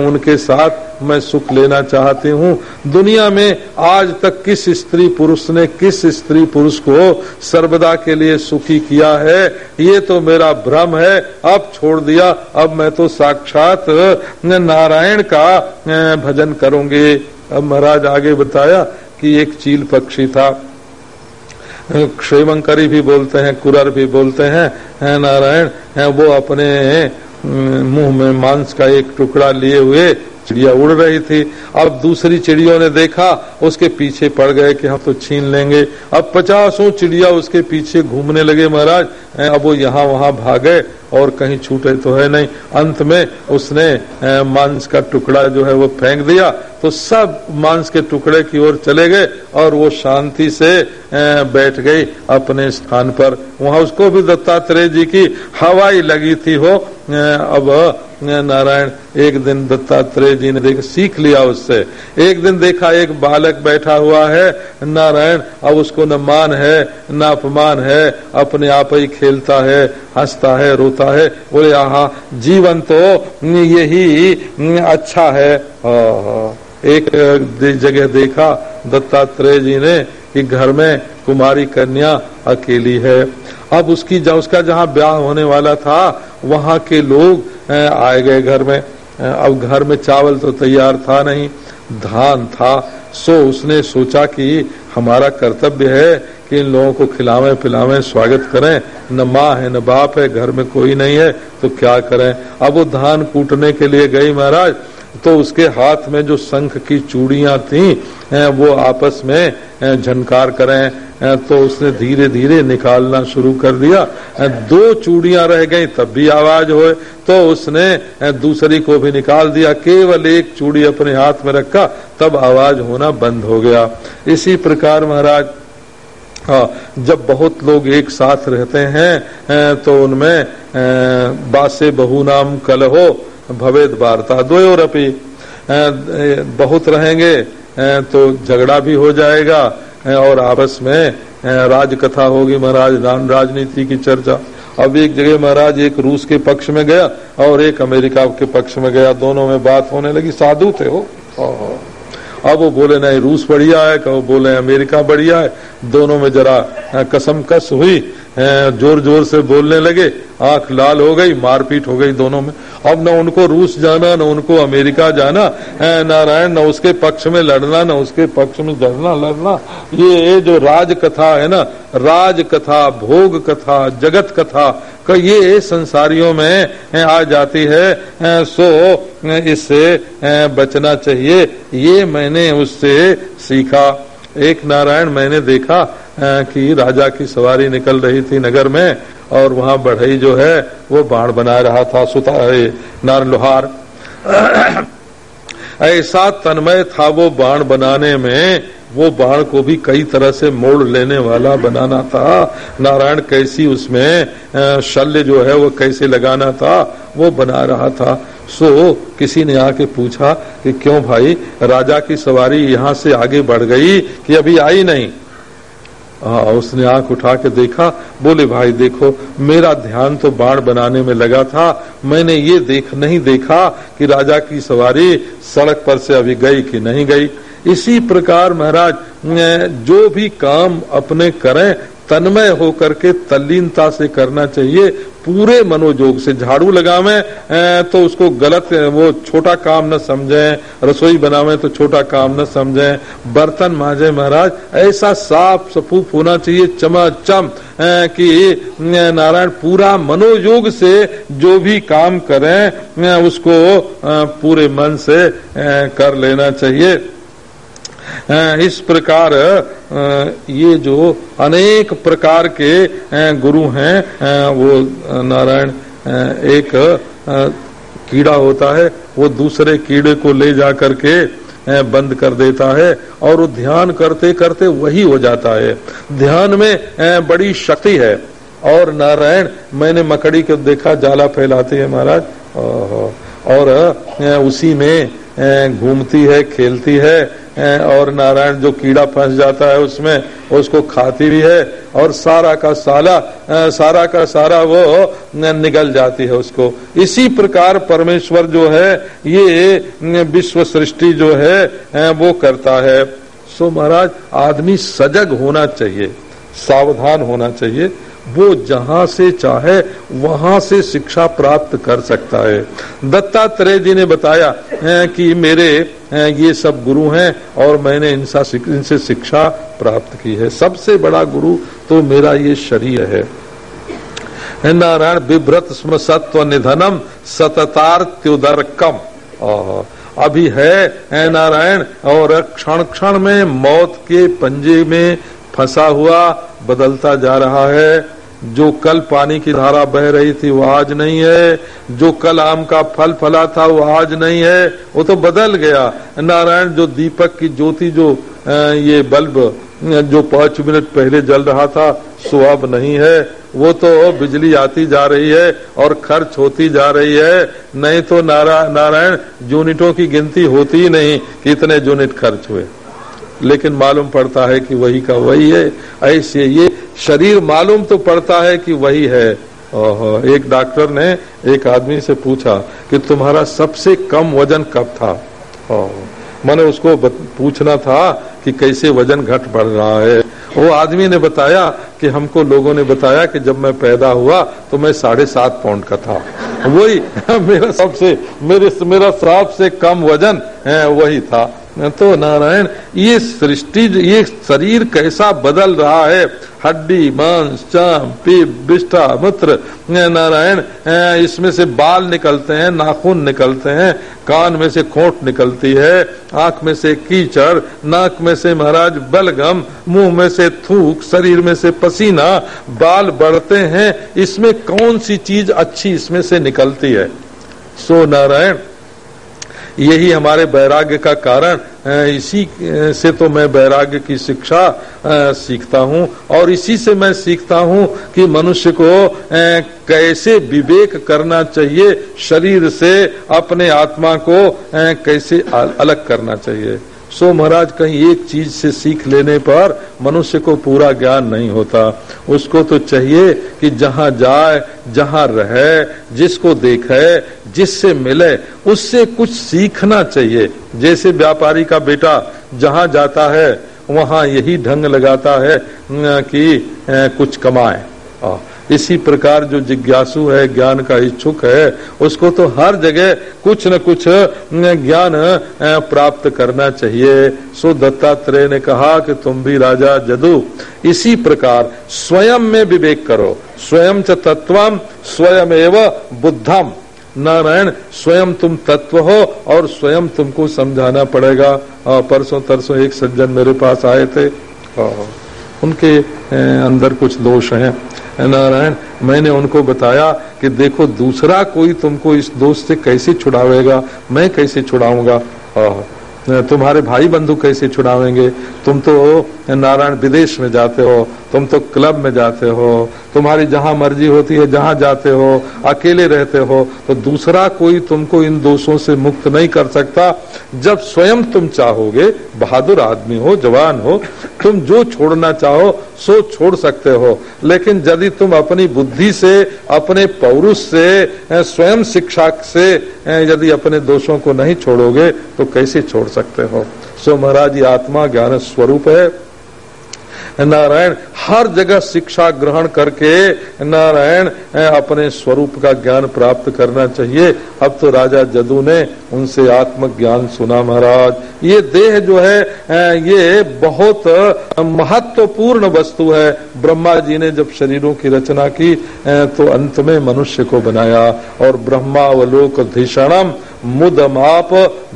उनके साथ मैं सुख लेना चाहती हूँ। दुनिया में आज तक किस स्त्री पुरुष ने किस स्त्री पुरुष को सर्वदा के लिए सुखी किया है, ये तो मेरा भ्रम है, अब छोड़ दिया, अब मैं तो साक्षात नारायण का भजन करूँगी। अब महाराज आगे बताया कि एक चील पक्षी था। क्षेमंकरी भी बोलते हैं, कुरर भी बोलते हैं नारायण वो अपने मुँह में मांस का एक टुकड़ा लिए हुए चिड़िया उड़ रही थी। अब दूसरी चिड़ियों ने देखा, उसके पीछे पड़ गए कि हम तो छीन लेंगे। अब पचासों चिड़िया उसके पीछे घूमने लगे, महाराज। अब वो यहाँ वहाँ भागे और कहीं छूटे तो है नहीं। अंत में उसने मांस का टुकड़ा जो है वो फेंक दिया। तो सब मांस के टुकड़े की ओर चले गए और वो शांति से बैठ गई अपने स्थान पर। वहाँ उसको भी दत्तात्रेय जी की हवाई लगी थी हो, अब नारायण, एक दिन दत्तात्रेय जी ने देख, सीख लिया उससे। एक दिन देखा एक बालक बैठा हुआ है, नारायण, अब उसको न मान है, न अपमान है, अपने आप ही खेलता है, हंसता है, रोता है, बोले, आहा, जीवन तो यही अच्छा है। एक जगह देखा, दत्तात्रेय जी ने, कि घर में कुमारी कन्या अकेली है। अब उसकी उसका जहाँ ब्याह होने वाला था, वहाँ के लोग आए गए घर में अब घर में चावल तो तैयार था नहीं, धान था, सो उसने सोचा कि हमारा कर्तव्य है कि इन लोगों को खिलावे पिलावे, स्वागत करें, न माँ है, न बाप है, घर में कोई नहीं है तो क्या करें? अब वो धान कूटने के लिए गई महाराज तो उसके हाथ में जो शंख की चूड़ियाँ थी वो आपस में झनकार करें तो उसने धीरे धीरे निकालना शुरू कर दिया। दो चूड़ियाँ रह गई, तब भी आवाज़ हो तो उसने दूसरी को भी निकाल दिया। केवल एक चूड़ी अपने हाथ में रखा, तब आवाज़ होना बंद हो गया। इसी प्रकार महाराज जब बहुत लोग एक साथ रहते हैं तो उनमें बासे बहु नाम कल हो भवेद वार्ता द्वयोरपी बहुत रहेंगे तो झगड़ा भी हो जाएगा और आपस में राज कथा होगी महाराज राम राजनीति की चर्चा। अब एक जगह महाराज एक रूस के पक्ष में गया और एक अमेरिका के पक्ष में गया। दोनों में बात होने लगी। साधु थे वो। अब वो बोले नहीं रूस बढ़िया है। कहो बोले अमेरिका बढ़िया है। दोनों में जरा कसम कस हुई। ज़ोर ज़ोर से बोलने लगे, आँख लाल हो गई, मारपीट हो गई दोनों में। अब न उनको रूस जाना, न उनको अमेरिका जाना नारायण, न उसके पक्ष में लड़ना, न उसके पक्ष में जड़ना लड़ना। ये जो राज कथा है ना राज कथा भोग कथा जगत कथा का, ये संसारियों में आ जाती है सो इससे बचना चाहिए। ये मैंने उससे सीखा। एक नारायण मैंने देखा कि राजा की सवारी निकल रही थी नगर में और वहाँ बढ़ई जो है, वो बाण बना रहा था, सुता नार लोहार। ऐसा तन्मय था वो बाण बनाने में, वो बाण को भी कई तरह से मोड़ लेने वाला बनाना था। नारायण कैसी उसमें शल्य जो है वो कैसे लगाना था, वो बना रहा था। सो, किसी ने आके पूछा कि क्यों भाई, राजा की सवारी यहाँ से आगे बढ़ गई कि अभी आई नहीं? हाँ उसने आँख उठा के देखा, बोले, भाई देखो, मेरा ध्यान तो बाण बनाने में लगा था, मैंने ये देख, नहीं देखा कि राजा की सवारी सड़क पर से अभी गई कि नहीं गई। इसी प्रकार, महाराज जो भी काम अपने करें तन्मय होकर के तल्लीनता से करना चाहिए। पूरे मनोजोग से झाड़ू लगावे तो उसको गलत, वो छोटा काम न समझे, रसोई बनावे तो छोटा काम न समझे। बर्तन माजे महाराज, ऐसा साफ़ सफूफ होना चाहिए चमक चम कि नारायण पूरा मनोयोग से जो भी काम करें उसको पूरे मन से कर लेना चाहिए। इस प्रकार ये जो अनेक प्रकार के गुरु हैं वो नारायण एक कीड़ा होता है, वो दूसरे कीड़े को ले जा करके बंद कर देता है और वो ध्यान करते करते वही हो जाता है। ध्यान में बड़ी शक्ति है। और नारायण, मैंने मकड़ी को देखा, जाला फैलाते है महाराज। ओहो। और उसी में घूमती है खेलती है और नारायण जो कीड़ा फंस जाता है उसमें उसको खाती भी है और सारा का अ, सारा का सारा वो निगल जाती है उसको। इसी प्रकार परमेश्वर जो है ये विश्व सृष्टि जो है वो करता है। सो महाराज आदमी सजग होना चाहिए सावधान होना चाहिए। वो जहाँ से चाहे, वहाँ से शिक्षा प्राप्त कर सकता है। दत्तात्रेय जी ने बताया कि मेरे ये सब गुरु हैं और मैंने इनसा इनसे शिक्षा प्राप्त की है। सबसे बड़ा गुरु तो मेरा ये शरीर है। नारायण विभ्रत स्म सत्व निधनम सततार्त्युदरकम। अभी है नारायण, और क्षण क्षण में मौत के पंजे में फंसा हुआ बदलता जा रहा है। जो कल पानी की धारा बह रही थी वो आज नहीं है। जो कल आम का फल फला था वो आज नहीं है। वो तो बदल गया। नारायण जो दीपक की ज्योति जो ये बल्ब जो पाँच मिनट पहले जल रहा था सो अब नहीं है। वो तो बिजली आती जा रही है और खर्च होती जा रही है। नहीं तो नारा, नारायण यूनिटों की गिनती होती ही नहीं कि इतने यूनिट खर्च हुए। लेकिन मालूम पड़ता है कि वही का वही है, ऐसे ये शरीर मालूम तो पड़ता है कि वही है। एक डॉक्टर ने एक आदमी से पूछा कि तुम्हारा सबसे कम वज़न कब था? मैंने उसको पूछना था कि कैसे वज़न घट बढ़ रहा है। वो आदमी ने बताया कि हमको लोगों ने बताया कि जब मैं पैदा हुआ तो मैं साढ़े सात पाउंड का था। वही मेरा सबसे, मेरे, मेरा सबसे कम वज़न वही था। तो नारायण, ये सृष्टि, ये शरीर कैसा बदल रहा है? हड्डी, मांस, चाम, पीप, बिष्ठा, मूत्र। नारायण इसमें से बाल निकलते हैं, नाखून निकलते हैं, कान में से खोट निकलती है, आँख में से कीचड़, नाक में से महाराज बलगम, मुँह में से थूक, शरीर में से पसीना, बाल बढ़ते हैं। इसमें कौन सी चीज़ अच्छी इसमें से निकलती है? सो नारायण यही हमारे वैराग्य का कारण इसी से तो मैं वैराग्य की शिक्षा सीखता हूँ और इसी से मैं सीखता हूँ कि मनुष्य को कैसे विवेक करना चाहिए, शरीर से अपने आत्मा को कैसे अलग करना चाहिए। सो महाराज, कहीं एक चीज़ से सीख लेने पर मनुष्य को पूरा ज्ञान नहीं होता। उसको तो चाहिए कि जहाँ जाए, जहाँ रहे, जिसको देखे, जिससे मिले, उससे कुछ सीखना चाहिए। जैसे व्यापारी का बेटा जहाँ जाता है, वहाँ यही ढंग लगाता है कि कुछ कमाए। इसी प्रकार जो जिज्ञासु है, ज्ञान का इच्छुक है, उसको तो हर जगह कुछ न कुछ ज्ञान प्राप्त करना चाहिए। सो दत्तात्रेय ने कहा कि तुम भी राजा जदू। इसी प्रकार स्वयं में विवेक करो। स्वयं च तत्वम स्वयं एवं बुद्धम नारायण, स्वयं तुम तत्व हो और स्वयं तुमको समझाना पड़ेगा। परसों तरसों एक सज्जन मेरे पास आए थे। उनके अंदर कुछ दोष हैं। नारायण, मैंने उनको बताया कि देखो दूसरा कोई तुमको इस दोष से कैसे छुड़ावेगा? मैं कैसे छुड़ाऊँगा? तुम्हारे भाई बंधु कैसे छुड़ावेंगे? तुम तो नारायण, विदेश में जाते हो। तुम तो क्लब में जाते हो, तुम्हारी जहाँ मर्ज़ी होती है, जहाँ जाते हो, अकेले रहते हो तो दूसरा कोई तुमको इन दोषों से मुक्त नहीं कर सकता। जब स्वयं तुम चाहोगे, बहादुर आदमी हो, जवान हो, तुम जो छोड़ना चाहो, सो छोड़ सकते हो। लेकिन यदि तुम अपनी बुद्धि से, अपने पौरुष से स्वयं शिक्षा से यदि अपने दोषों को नहीं छोड़ोगे तो कैसे छोड़ सकते हो? सो महाराज आत्मा ज्ञान स्वरूप है। नारायण, हर जगह शिक्षा ग्रहण करके नारायण अपने स्वरूप का ज्ञान प्राप्त करना चाहिए। अब तो राजा जदू ने उनसे आत्म ज्ञान सुना महाराज। ये देह जो है ये बहुत महत्वपूर्ण वस्तु है। ब्रह्मा जी ने जब शरीरों की रचना की तो अंत में मनुष्य को बनाया। और ब्रह्मावलोक धीषणम मुदमाप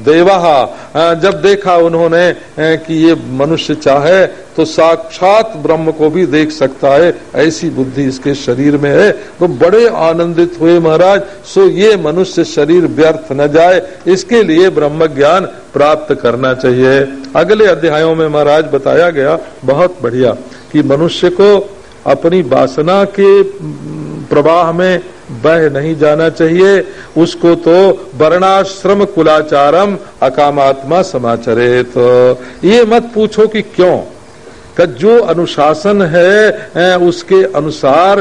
देवा जब देखा उन्होंने कि ये मनुष्य चाहे तो साक्षात ब्रह्म को भी देख सकता है। ऐसी बुद्धि इसके शरीर में है। तो बड़े आनंदित हुए महाराज, सो ये मनुष्य शरीर व्यर्थ न जाए। इसके लिए ब्रह्म ज्ञान प्राप्त करना चाहिए। अगले अध्यायों में महाराज बताया गया बहुत बढ़िया कि मनुष्य को अपनी वासना के प्रवाह में बह नहीं जाना चाहिए। उसको तो वर्णाश्रम कुलाचारम अकामात्मा समाचरित। ये मत पूछो कि क्यों? का जो अनुशासन है उसके अनुसार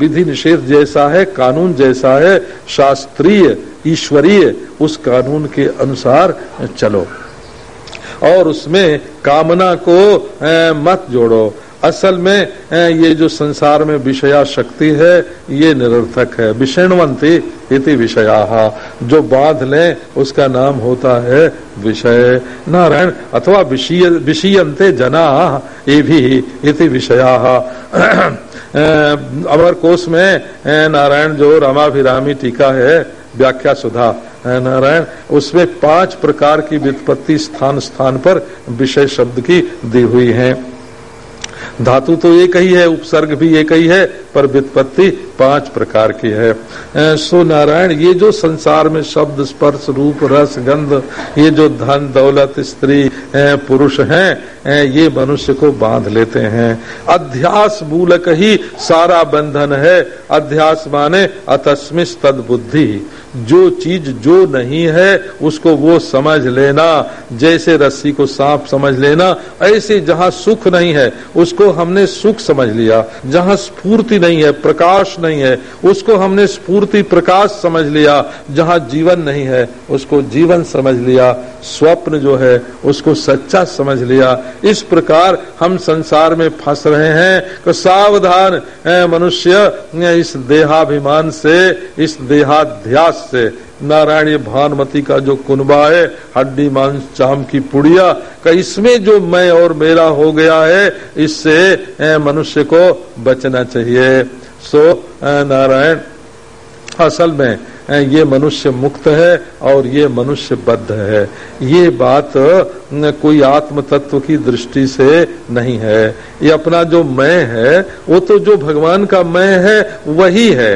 विधि निषेध जैसा है, कानून जैसा है, शास्त्रीय, ईश्वरीय, उस कानून के अनुसार चलो। और उसमें कामना को मत जोड़ो। असल में ये जो संसार में विषया शक्ति है, ये निरर्थक है। विषणवंती इति विषया। जो बाँध लें, उसका नाम होता है विषय। नारायण, अथवा विषयंते जना ये भी इति विषया। अमर कोश में नारायण जो रामाभिरामी टीका है, व्याख्या सुधा। नारायण, उसमें पाँच प्रकार की वित्पत्ति स्थान स्थान पर विषय शब्द की दी हुई है। धातु तो एक ही है, उपसर्ग भी एक ही है, पर वित्पत्ति पाँच प्रकार की है। सो नारायण, ये जो संसार में शब्द, स्पर्श, रूप, रस, गंध, ये जो धन, दौलत, स्त्री पुरुष हैं ये मनुष्य को बाँध लेते हैं। अध्यास मूलक ही सारा बंधन है। अध्यास माने अतस्मिस तद बुद्धि जो चीज़ जो नहीं है, उसको वो समझ लेना। जैसे रस्सी को सांप समझ लेना, ऐसे जहाँ सुख नहीं है, उसको हमने सुख समझ लिया। जहाँ स्फूर्ति नहीं है, प्रकाश नहीं है, उसको हमने स्फूर्ति प्रकाश समझ लिया। जहाँ जीवन नहीं है, उसको जीवन समझ लिया। स्वप्न जो है, उसको सच्चा समझ लिया। इस प्रकार हम संसार में फंस रहे हैं। तो सावधान मनुष्य, इस देहाभिमान से, इस देहाध्यास से नारायण भानुमति का जो कुनबा है, हड्डी, मांस, चाम की पुड़िया का इसमें जो मैं और मेरा हो गया है, इससे मनुष्य को बचना चाहिए। सो नारायण, असल में ये मनुष्य मुक्त है और ये मनुष्य बद्ध है। ये बात कोई आत्म तत्व की दृष्टि से नहीं है। ये अपना जो मैं है, वो तो जो भगवान का मैं है, वही है।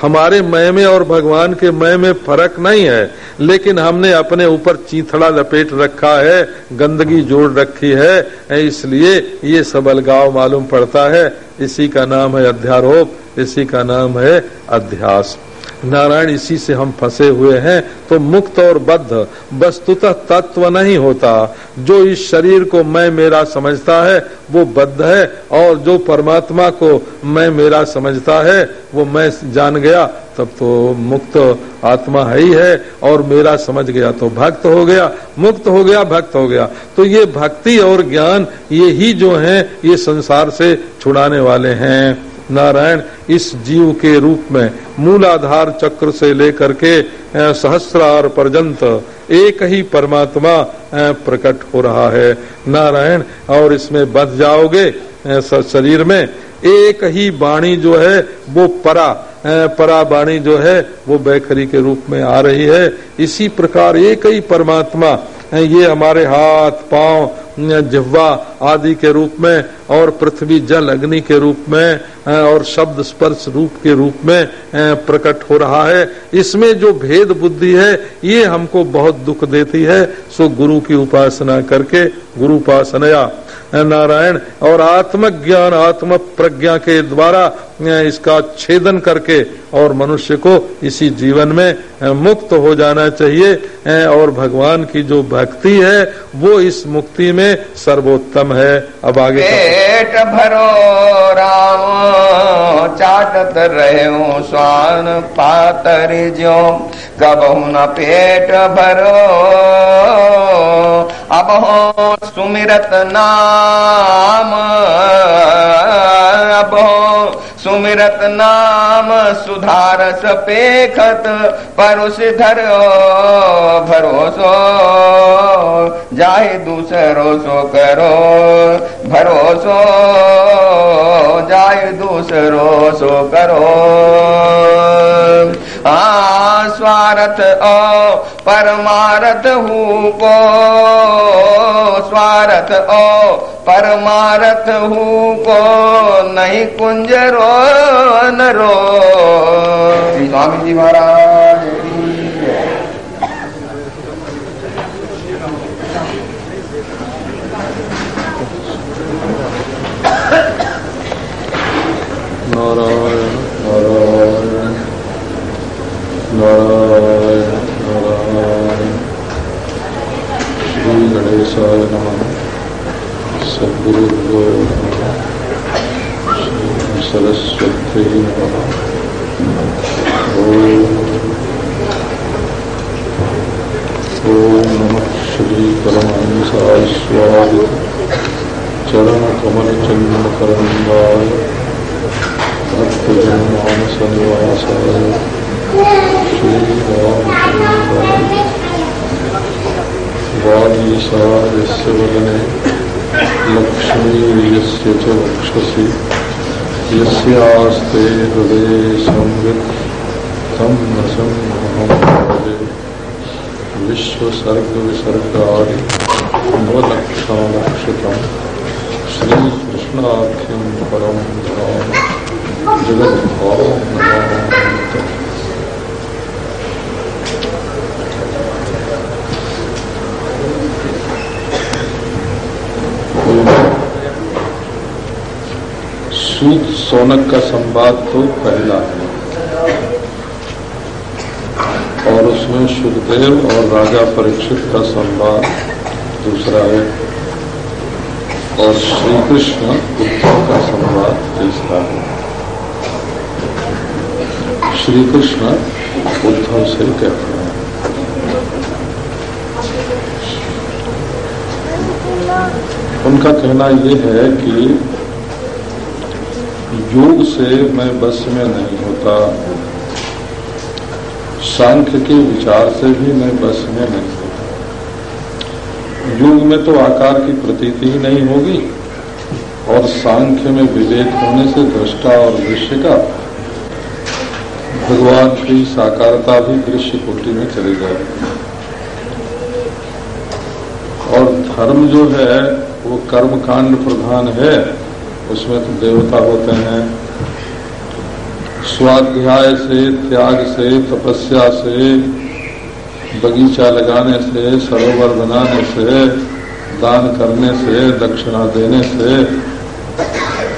हमारे मय में और भगवान के मय में फ़र्क नहीं है, लेकिन हमने अपने ऊपर चीथड़ा लपेट रखा है, गंदगी जोड़ रखी है, इसलिए ये सब अलगाव मालूम पड़ता है। इसी का नाम है अध्यारोप, इसी का नाम है अध्यास। नारायण इसी से हम फंसे हुए हैं तो मुक्त और बद्ध, वस्तुतः तत्व नहीं होता। जो इस शरीर को मैं मेरा समझता है, वो बद्ध है, और जो परमात्मा को मैं मेरा समझता है, वो मैं जान गया, तब तो मुक्त आत्मा है ही है, और मेरा समझ गया तो भक्त हो गया, मुक्त हो गया, भक्त हो गया। तो ये भक्ति और ज्ञान, ये ही जो है, ये संसार से छुड़ाने वाले हैं। नारायण, इस जीव के रूप में मूलाधार चक्र से लेकर के सहस्रार पर्यंत एक ही परमात्मा प्रकट हो रहा है। नारायण, और इसमें बच जाओगे शरीर में, एक ही वाणी जो है, वो परा परा वाणी जो है, वो बैखरी के रूप में आ रही है। इसी प्रकार एक ही परमात्मा ये हमारे हाथ, पाँव जिह्वा आदि के रूप में और पृथ्वी जल अग्नि के रूप में और शब्द स्पर्श रूप के रूप में प्रकट हो रहा है। इसमें जो भेद बुद्धि है, ये हमको बहुत दुख देती है। सो गुरु की उपासना करके, गुरु उपासनया। नारायण, और आत्म ज्ञान आत्म प्रज्ञा के द्वारा इसका छेदन करके, और मनुष्य को इसी जीवन में मुक्त हो जाना चाहिए और भगवान की जो भक्ति है, वो इस मुक्ति में सर्वोत्तम है। अब आगे पेट भरो, राम, चाटत रहे, स्वान पातर जो कब न पेट भरो। अब हो सुमिरत नाम अब हो सुमिरत नाम सुधार सपेखत परुष धर भरोसो, जाहे दूसरो सो करो भरोसो जाए दूसरो सो करो। आ स्वार्थ ओ परमारथ हूँ को, स्वार्थ ओ परमारथ हूँ को नहीं कुंजरो न रो। स्वामी जी महाराज नारायण नारायण नारायण श्री नमः। सद्गुरुभ्यो सरस्वती ओम नमः श्री परमहंसाय स्वादित चरण कमल चंद्र करंदाय भक्तजन्मानसनिवासाय श्रीरामचन्द्राय वागीशायस्य वदने लक्ष्मीर्यस्य च वक्षसि। यस्यास्ते हृदये संवित् तं नसं भजे विश्वसर्गविसर्गादि नवलक्षालक्षितम् श्रीकृष्णाख्यं सूत सोनक का संवाद तो पहला है। और उसमें सुखदेव और राजा परीक्षित का संवाद दूसरा है। और श्री कृष्ण उद्धव का संवाद तीसरा है। श्री कृष्ण उद्धव से कहते हैं। उनका कहना यह है कि योग से मैं बस में नहीं होता। सांख्य के विचार से भी मैं बस में नहीं होता। योग में तो आकार की प्रतीति ही नहीं होगी। और सांख्य में विवेक होने से दृष्टा और दृश्य का भगवान की साकारता भी दृश्य कोटि में चली जाएगी। और धर्म जो है, वो कर्म कांड प्रधान है। उसमें तो देवता होते हैं। स्वाध्याय से, त्याग से, तपस्या से, बगीचा लगाने से, सरोवर बनाने से, दान करने से, दक्षिणा देने से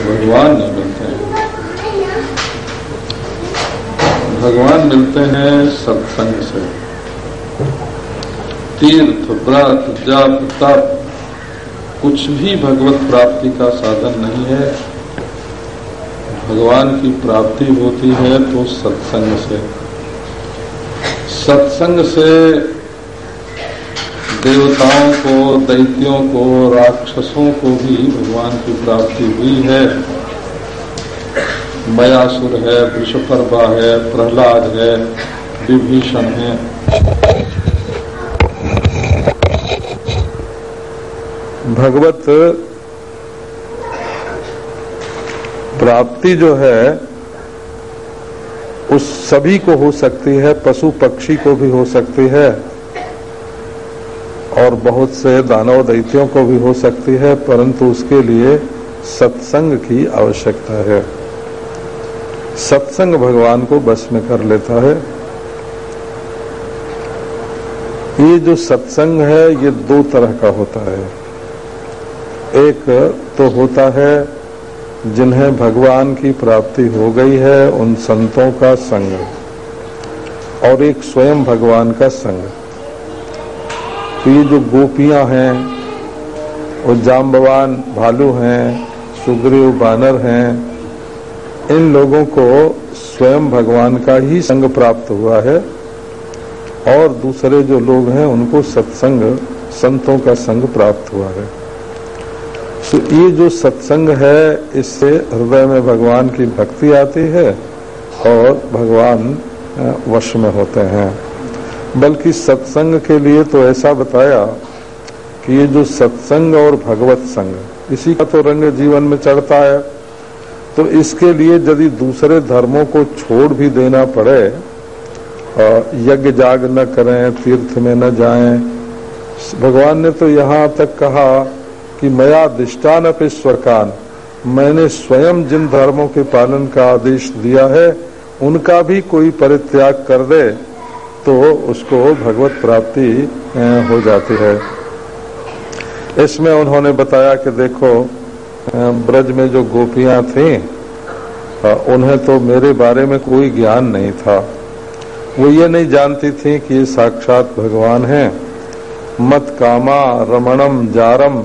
भगवान नहीं मिलते हैं। भगवान मिलते हैं सत्संग से। तीर्थ, व्रत, जप, तप कुछ भी भगवत प्राप्ति का साधन नहीं है, भगवान की प्राप्ति होती है तो सत्संग से। सत्संग से देवताओं को, दैत्यों को, राक्षसों को भी भगवान की प्राप्ति हुई है। मयासुर है, विश्वकर्मा है, प्रहलाद है, विभीषण है। भगवत प्राप्ति जो है, उस सभी को हो सकती है, पशु पक्षी को भी हो सकती है, और बहुत से दानव दैत्यों को भी हो सकती है, परंतु उसके लिए सत्संग की आवश्यकता है। सत्संग भगवान को बस में कर लेता है। ये जो सत्संग है, ये दो तरह का होता है। एक तो होता है, जिन्हें भगवान की प्राप्ति हो गई है, उन संतों का संग, और एक स्वयं भगवान का संग। तो ये जो गोपियाँ हैं वो जाम्बवान भालू हैं, सुग्रीव बानर हैं, इन लोगों को स्वयं भगवान का ही संग प्राप्त हुआ है, और दूसरे जो लोग हैं, उनको सत्संग, संतों का संग प्राप्त हुआ है। तो ये जो सत्संग है, इससे हृदय में भगवान की भक्ति आती है और भगवान वश में होते हैं। बल्कि सत्संग के लिए तो ऐसा बताया कि ये जो सत्संग और भगवत संग, इसी का तो रंग जीवन में चढ़ता है। तो इसके लिए यदि दूसरे धर्मों को छोड़ भी देना पड़े यज्ञ जाग न करें, तीर्थ में न जाएँ, भगवान ने तो यहाँ तक कहा कि मया दिष्टान स्वकान मैंने स्वयं जिन धर्मों के पालन का आदेश दिया है, उनका भी कोई परित्याग कर दे तो उसको भगवत प्राप्ति हो जाती है। इसमें उन्होंने बताया कि देखो ब्रज में जो गोपियाँ थीं उन्हें तो मेरे बारे में कोई ज्ञान नहीं था। वो ये नहीं जानती थी कि ये साक्षात भगवान है। मत कामा रमणम जारम